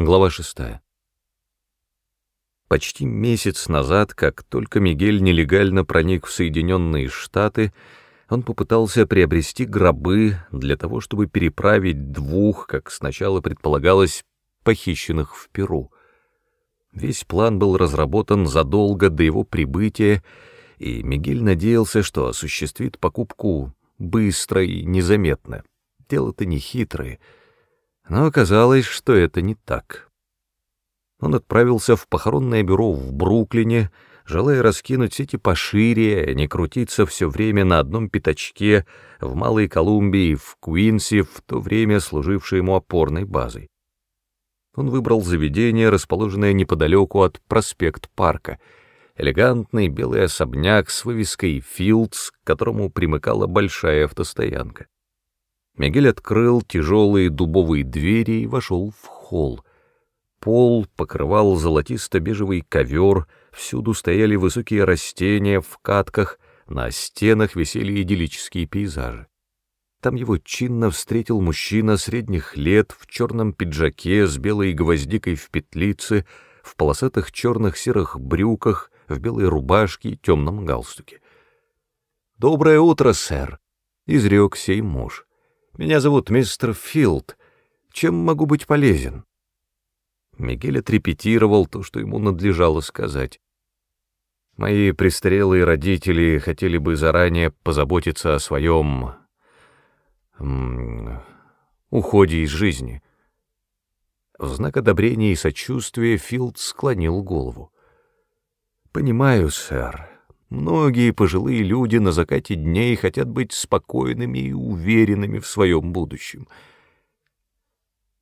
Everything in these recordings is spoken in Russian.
Глава шестая. Почти месяц назад, как только Мигель нелегально проник в Соединенные Штаты, он попытался приобрести гробы для того, чтобы переправить двух, как сначала предполагалось, похищенных в Перу. Весь план был разработан задолго до его прибытия, и Мигель надеялся, что осуществит покупку быстро и незаметно. Дело-то не хитрое — но оказалось, что это не так. Он отправился в похоронное бюро в Бруклине, желая раскинуть сети пошире, а не крутиться все время на одном пятачке в Малой Колумбии, в Куинсе, в то время служившее ему опорной базой. Он выбрал заведение, расположенное неподалеку от проспект-парка, элегантный белый особняк с вывеской «Филдс», к которому примыкала большая автостоянка. Мигель открыл тяжелые дубовые двери и вошел в холл. Пол покрывал золотисто-бежевый ковер, всюду стояли высокие растения в катках, на стенах висели идиллические пейзажи. Там его чинно встретил мужчина средних лет в черном пиджаке с белой гвоздикой в петлице, в полосатых черных серых брюках, в белой рубашке и темном галстуке. «Доброе утро, сэр!» — изрек сей муж. Меня зовут мистер Филд. Чем могу быть полезен?» Мигель отрепетировал то, что ему надлежало сказать. «Мои престарелые родители хотели бы заранее позаботиться о своем... уходе из жизни». В знак одобрения и сочувствия Филд склонил голову. «Понимаю, сэр. Многие пожилые люди на закате дней хотят быть спокойными и уверенными в своем будущем.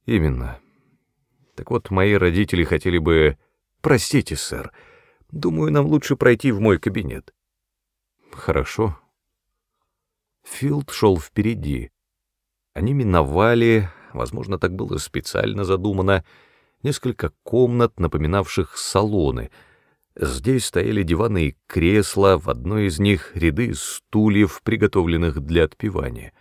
Именно. Так вот, мои родители хотели бы... Простите, сэр. Думаю, нам лучше пройти в мой кабинет. Хорошо. Филд шел впереди. Они миновали, возможно, так было специально задумано, несколько комнат, напоминавших салоны — Здесь стояли диваны и кресла, в одной из них ряды стульев, приготовленных для отпевания.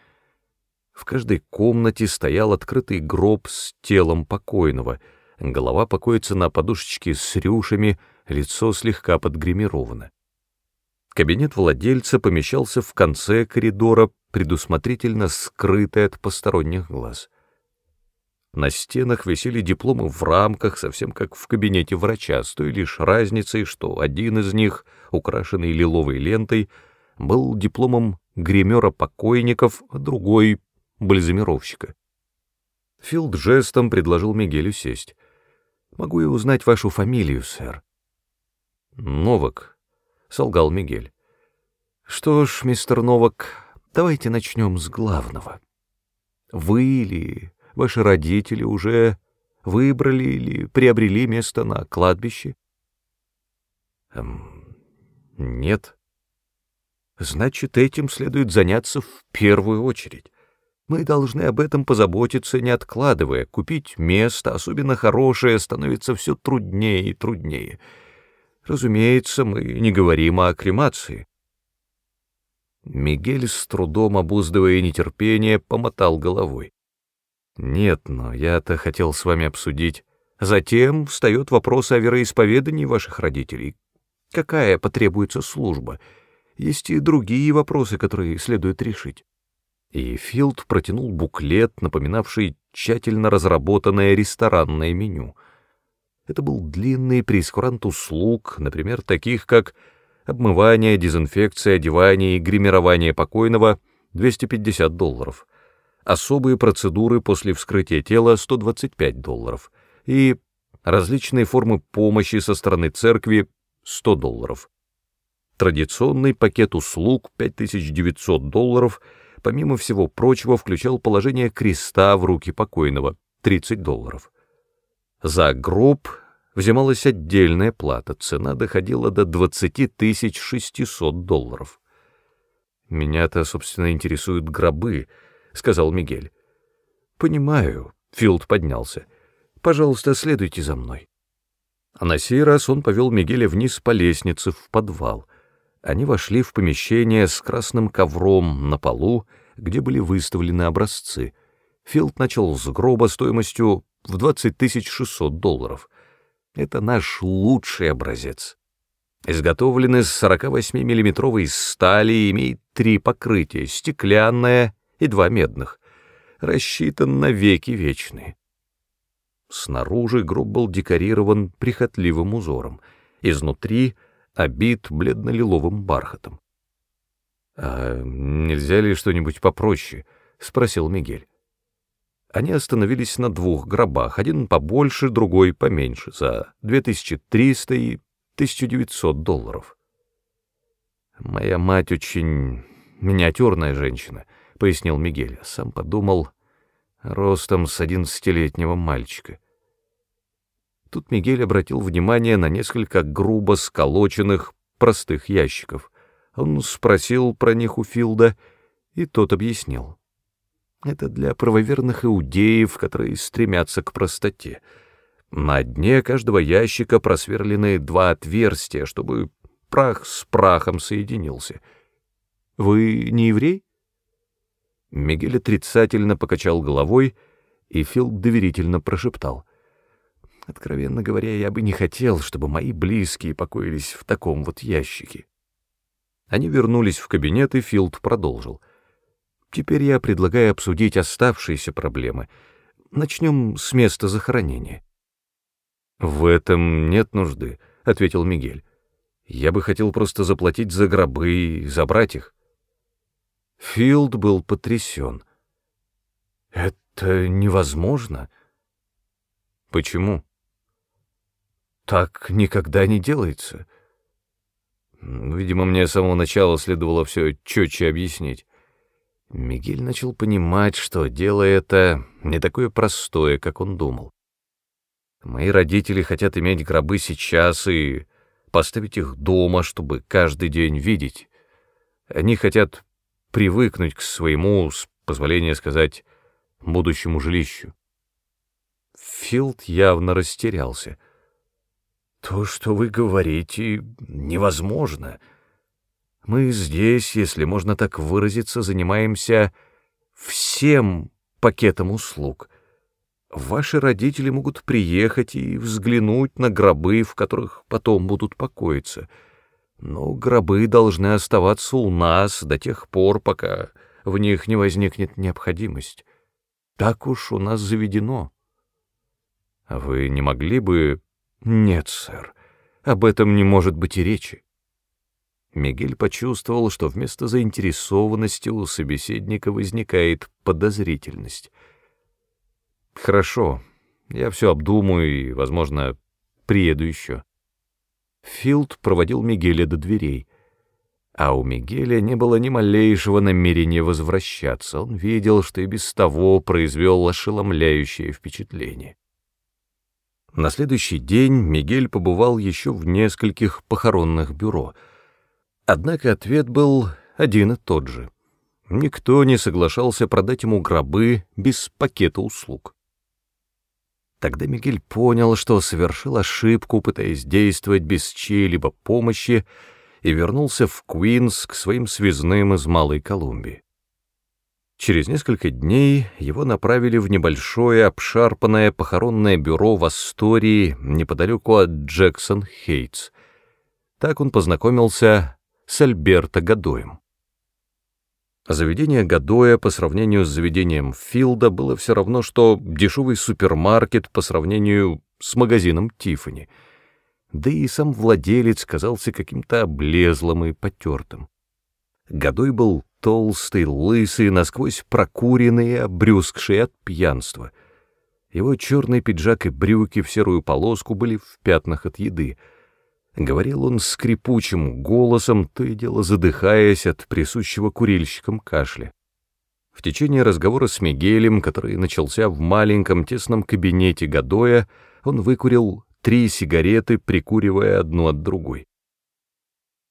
В каждой комнате стоял открытый гроб с телом покойного, голова покоится на подушечке с рюшами, лицо слегка подгримировано. Кабинет владельца помещался в конце коридора, предусмотрительно скрытый от посторонних глаз — на стенах висели дипломы в рамках, совсем как в кабинете врача, с той лишь разницей, что один из них, украшенный лиловой лентой, был дипломом гримера покойников, а другой — бальзамировщика. Филд жестом предложил Мигелю сесть. «Могу я узнать вашу фамилию, сэр?» «Новак», — солгал Мигель. «Что ж, мистер Новак, давайте начнем с главного. Вы или Ваши родители уже выбрали или приобрели место на кладбище? Эм, нет. Значит, этим следует заняться в первую очередь. Мы должны об этом позаботиться, не откладывая. Купить место, особенно хорошее, становится все труднее и труднее. Разумеется, мы не говорим о кремации. Мигель, с трудом обуздывая нетерпение, помотал головой. Нет, но я-то хотел с вами обсудить. Затем встает вопрос о вероисповедании ваших родителей. Какая потребуется служба? Есть и другие вопросы, которые следует решить. И Филд протянул буклет, напоминавший тщательно разработанное ресторанное меню. Это был длинный прескурант услуг, например, таких как обмывание, дезинфекция, одевание и гримирование покойного — 250 долларов — особые процедуры после вскрытия тела 125 долларов и различные формы помощи со стороны церкви 100 долларов. Традиционный пакет услуг 5900 долларов, помимо всего прочего, включал положение креста в руки покойного 30 долларов. За гроб взималась отдельная плата, цена доходила до 20 600 долларов. Меня-то, собственно, интересуют гробы — сказал Мигель. «Понимаю», — Филд поднялся. «Пожалуйста, следуйте за мной». А на сей раз он повел Мигеля вниз по лестнице в подвал. Они вошли в помещение с красным ковром на полу, где были выставлены образцы. Филд начал с гроба стоимостью в 20 600 долларов. Это наш лучший образец. Изготовлен из 48-миллиметровой стали имеет три покрытия — стеклянное и два медных. Рассчитан на веки вечные. Снаружи гроб был декорирован прихотливым узором, изнутри обит бледно-лиловым бархатом. «А нельзя ли что-нибудь попроще?» — спросил Мигель. Они остановились на двух гробах, один побольше, другой поменьше, за 2300 и 1900 долларов. «Моя мать очень миниатюрная женщина», — пояснил Мигель. Сам подумал, ростом с одиннадцатилетнего мальчика. Тут Мигель обратил внимание на несколько грубо сколоченных простых ящиков. Он спросил про них у Филда, и тот объяснил. Это для правоверных иудеев, которые стремятся к простоте. На дне каждого ящика просверлены два отверстия, чтобы прах с прахом соединился. Вы не еврей? Мигель отрицательно покачал головой, и Филд доверительно прошептал. Откровенно говоря, я бы не хотел, чтобы мои близкие покоились в таком вот ящике. Они вернулись в кабинет, и Филд продолжил. Теперь я предлагаю обсудить оставшиеся проблемы. Начнем с места захоронения. «В этом нет нужды», — ответил Мигель. «Я бы хотел просто заплатить за гробы и забрать их». Филд был потрясен. «Это невозможно». «Почему?» Так никогда не делается. Видимо, мне с самого начала следовало все четче объяснить. Мигель начал понимать, что дело это не такое простое, как он думал. Мои родители хотят иметь гробы сейчас и поставить их дома, чтобы каждый день видеть. Они хотят привыкнуть к своему, с позволения сказать, будущему жилищу. Филд явно растерялся — то, что вы говорите, невозможно. Мы здесь, если можно так выразиться, занимаемся всем пакетом услуг. Ваши родители могут приехать и взглянуть на гробы, в которых потом будут покоиться. Но гробы должны оставаться у нас до тех пор, пока в них не возникнет необходимость. Так уж у нас заведено. Вы не могли бы «Нет, сэр, об этом не может быть и речи». Мигель почувствовал, что вместо заинтересованности у собеседника возникает подозрительность. «Хорошо, я все обдумаю и, возможно, приеду еще». Филд проводил Мигеля до дверей, а у Мигеля не было ни малейшего намерения возвращаться. Он видел, что и без того произвел ошеломляющее впечатление. На следующий день Мигель побывал еще в нескольких похоронных бюро. Однако ответ был один и тот же. Никто не соглашался продать ему гробы без пакета услуг. Тогда Мигель понял, что совершил ошибку, пытаясь действовать без чьей-либо помощи, и вернулся в Куинс к своим связным из Малой Колумбии. Через несколько дней его направили в небольшое обшарпанное похоронное бюро в Астории неподалеку от Джексон-Хейтс. Так он познакомился с Альберто Гадоем. Заведение Гадоя по сравнению с заведением Филда было все равно, что дешевый супермаркет по сравнению с магазином Тиффани. Да и сам владелец казался каким-то облезлым и потертым. Гадой был толстый, лысый, насквозь прокуренный и обрюзгший от пьянства. Его черный пиджак и брюки в серую полоску были в пятнах от еды. Говорил он скрипучим голосом, то и дело задыхаясь от присущего курильщикам кашля. В течение разговора с Мигелем, который начался в маленьком тесном кабинете Гадоя, он выкурил три сигареты, прикуривая одну от другой.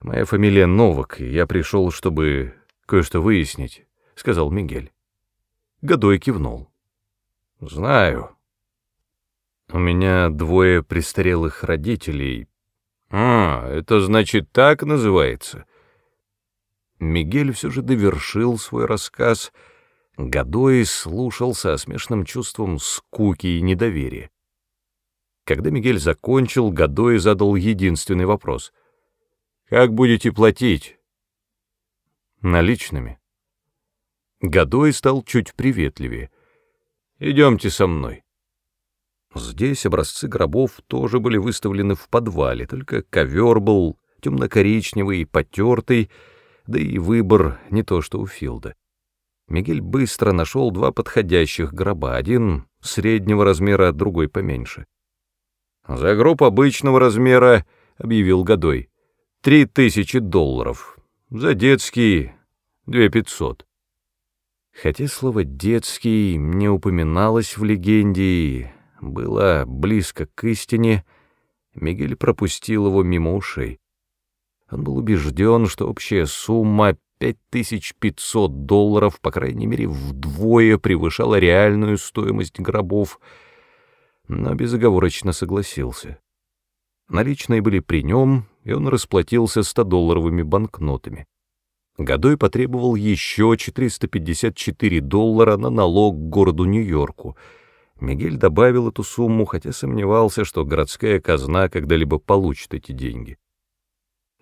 «Моя фамилия Новак, и я пришел, чтобы кое-что выяснить», — сказал Мигель. Годой кивнул. «Знаю. У меня двое престарелых родителей. А, это значит так называется?» Мигель все же довершил свой рассказ, Годой слушал со смешным чувством скуки и недоверия. Когда Мигель закончил, Годой задал единственный вопрос. «Как будете платить?» «Наличными». Годой стал чуть приветливее. «Идемте со мной». Здесь образцы гробов тоже были выставлены в подвале, только ковер был темно-коричневый и потертый, да и выбор не то что у Филда. Мигель быстро нашел два подходящих гроба, один среднего размера, другой поменьше. «За гроб обычного размера», — объявил Годой, — «три тысячи долларов, за детский — две пятьсот». Хотя слово «детский» не упоминалось в легенде, было близко к истине, Мигель пропустил его мимо ушей. Он был убежден, что общая сумма 5500 долларов, по крайней мере, вдвое превышала реальную стоимость гробов, но безоговорочно согласился. Наличные были при нем, и он расплатился 100-долларовыми банкнотами. Годой потребовал еще 454 доллара на налог к городу Нью-Йорку — Мигель добавил эту сумму, хотя сомневался, что городская казна когда-либо получит эти деньги.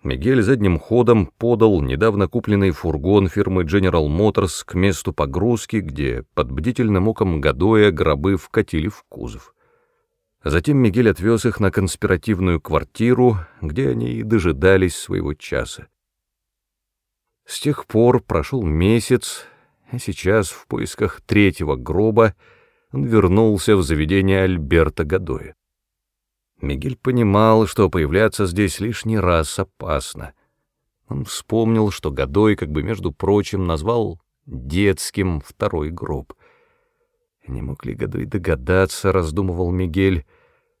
Мигель задним ходом подал недавно купленный фургон фирмы General Motors к месту погрузки, где под бдительным оком Гадоя гробы вкатили в кузов. Затем Мигель отвез их на конспиративную квартиру, где они и дожидались своего часа. С тех пор прошел месяц, а сейчас в поисках третьего гроба он вернулся в заведение Альберта Гадоя. Мигель понимал, что появляться здесь лишний раз опасно. Он вспомнил, что Гадой, как бы между прочим, назвал детским второй гроб. Не мог ли Гадой догадаться, раздумывал Мигель,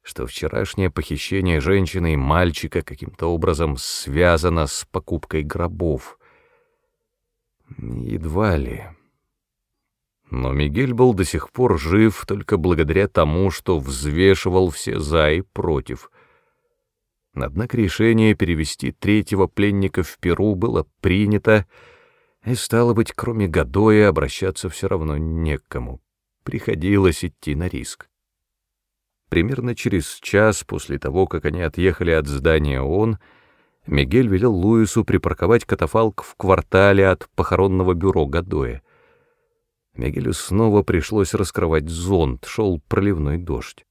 что вчерашнее похищение женщины и мальчика каким-то образом связано с покупкой гробов? Едва ли. Но Мигель был до сих пор жив только благодаря тому, что взвешивал все «за» и «против». Однако решение перевести третьего пленника в Перу было принято, и, стало быть, кроме Гадоя обращаться все равно некому. Приходилось идти на риск. Примерно через час после того, как они отъехали от здания ООН, Мигель велел Луису припарковать катафалк в квартале от похоронного бюро Гадоя. Мигелю снова пришлось раскрывать зонт, шел проливной дождь.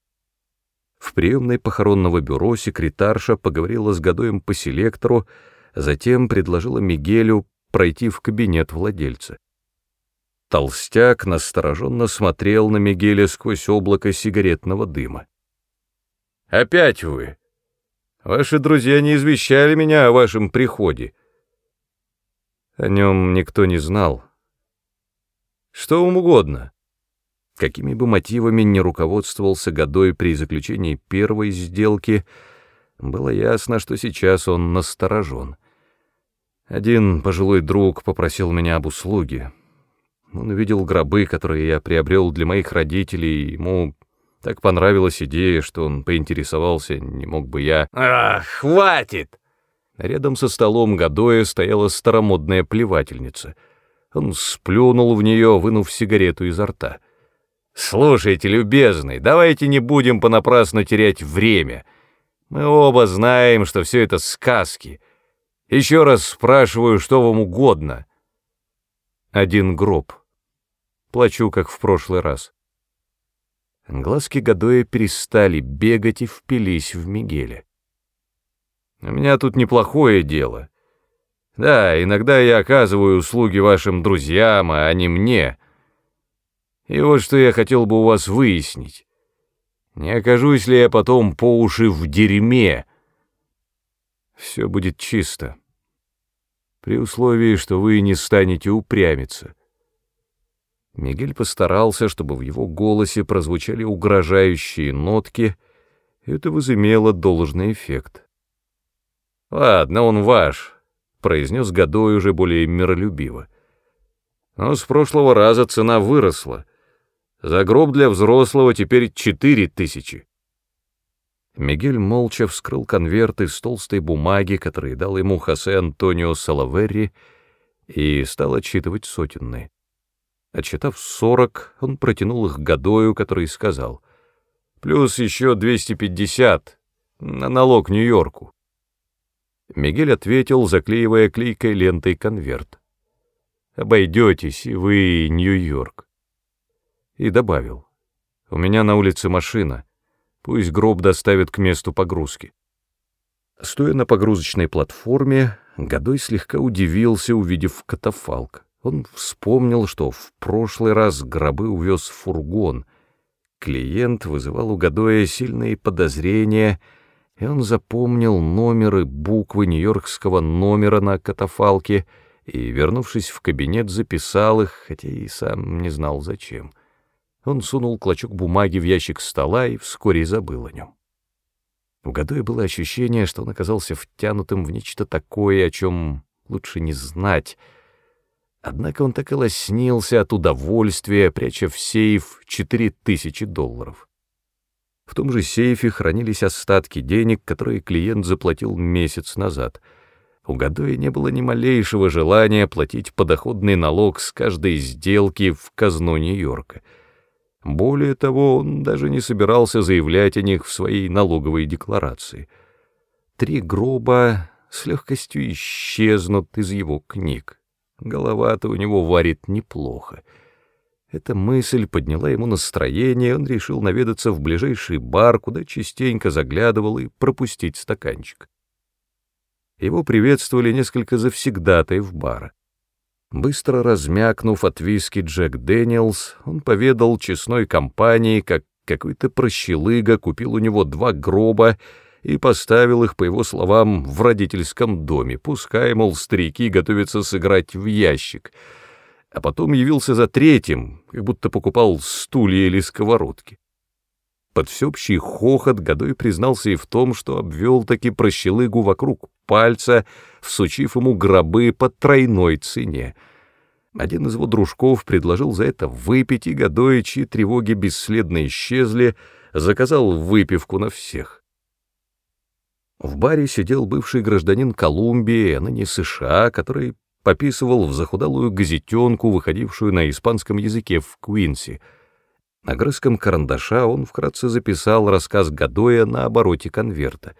В приемной похоронного бюро секретарша поговорила с Гадоем по селектору, затем предложила Мигелю пройти в кабинет владельца. Толстяк настороженно смотрел на Мигеля сквозь облако сигаретного дыма. «Опять вы! Ваши друзья не извещали меня о вашем приходе». О нем никто не знал, что вам угодно. Какими бы мотивами ни руководствовался Годой при заключении первой сделки, было ясно, что сейчас он насторожен. Один пожилой друг попросил меня об услуге. Он увидел гробы, которые я приобрел для моих родителей, и ему так понравилась идея, что он поинтересовался, не мог бы я... «Ах, хватит!» Рядом со столом Годоя стояла старомодная плевательница — он сплюнул в нее, вынув сигарету изо рта. «Слушайте, любезный, давайте не будем понапрасну терять время. Мы оба знаем, что все это сказки. Еще раз спрашиваю, что вам угодно». «Один гроб. Плачу, как в прошлый раз». Глазки Гадоя перестали бегать и впились в Мигеля. «У меня тут неплохое дело». Да, иногда я оказываю услуги вашим друзьям, а не мне. И вот что я хотел бы у вас выяснить. Не окажусь ли я потом по уши в дерьме? Все будет чисто. При условии, что вы не станете упрямиться. Мигель постарался, чтобы в его голосе прозвучали угрожающие нотки, это возымело должный эффект. «Ладно, он ваш», произнес Годой уже более миролюбиво. Но с прошлого раза цена выросла. За гроб для взрослого теперь четыре тысячи. Мигель молча вскрыл конверт из толстой бумаги, который дал ему Хосе Антонио Салаверри, и стал отсчитывать сотенные. Отсчитав сорок, он протянул их Гадою, который сказал, «Плюс еще 250 на налог Нью-Йорку». Мигель ответил, заклеивая клейкой лентой конверт. «Обойдетесь, и вы Нью-Йорк». И добавил, «У меня на улице машина, пусть гроб доставят к месту погрузки». Стоя на погрузочной платформе, Годой слегка удивился, увидев катафалк. Он вспомнил, что в прошлый раз гробы увез фургон. Клиент вызывал у Годоя сильные подозрения, и он запомнил номеры, буквы нью-йоркского номера на катафалке и, вернувшись в кабинет, записал их, хотя и сам не знал зачем. Он сунул клочок бумаги в ящик стола и вскоре забыл о нем. У Гадоя было ощущение, что он оказался втянутым в нечто такое, о чем лучше не знать. Однако он так и лоснился от удовольствия, пряча в сейф четыре тысячи долларов. В том же сейфе хранились остатки денег, которые клиент заплатил месяц назад. У Гадоя не было ни малейшего желания платить подоходный налог с каждой сделки в казну Нью-Йорка — более того, он даже не собирался заявлять о них в своей налоговой декларации. Три гроба с легкостью исчезнут из его книг. Голова-то у него варит неплохо. Эта мысль подняла ему настроение, он решил наведаться в ближайший бар, куда частенько заглядывал, и пропустить стаканчик. Его приветствовали несколько завсегдатаев бара. Быстро размякнув от виски Джек Дэниелс, он поведал честной компании, как какой-то прощелыга купил у него два гроба и поставил их, по его словам, в родительском доме, пускай, мол, старики готовятся сыграть в ящик, а потом явился за третьим, как будто покупал стулья или сковородки. Под всеобщий хохот Годой признался и в том, что обвел таки прощелыгу вокруг пальца, всучив ему гробы по тройной цене. Один из его дружков предложил за это выпить, и Годой, чьи тревоги бесследно исчезли, заказал выпивку на всех. В баре сидел бывший гражданин Колумбии, а ныне США, который пописывал в захудалую газетенку, выходившую на испанском языке в Куинси — Огрызком карандаша он вкратце записал рассказ Гадоя на обороте конверта.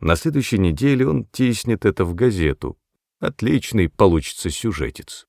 На следующей неделе он тиснет это в газету. Отличный получится сюжетец.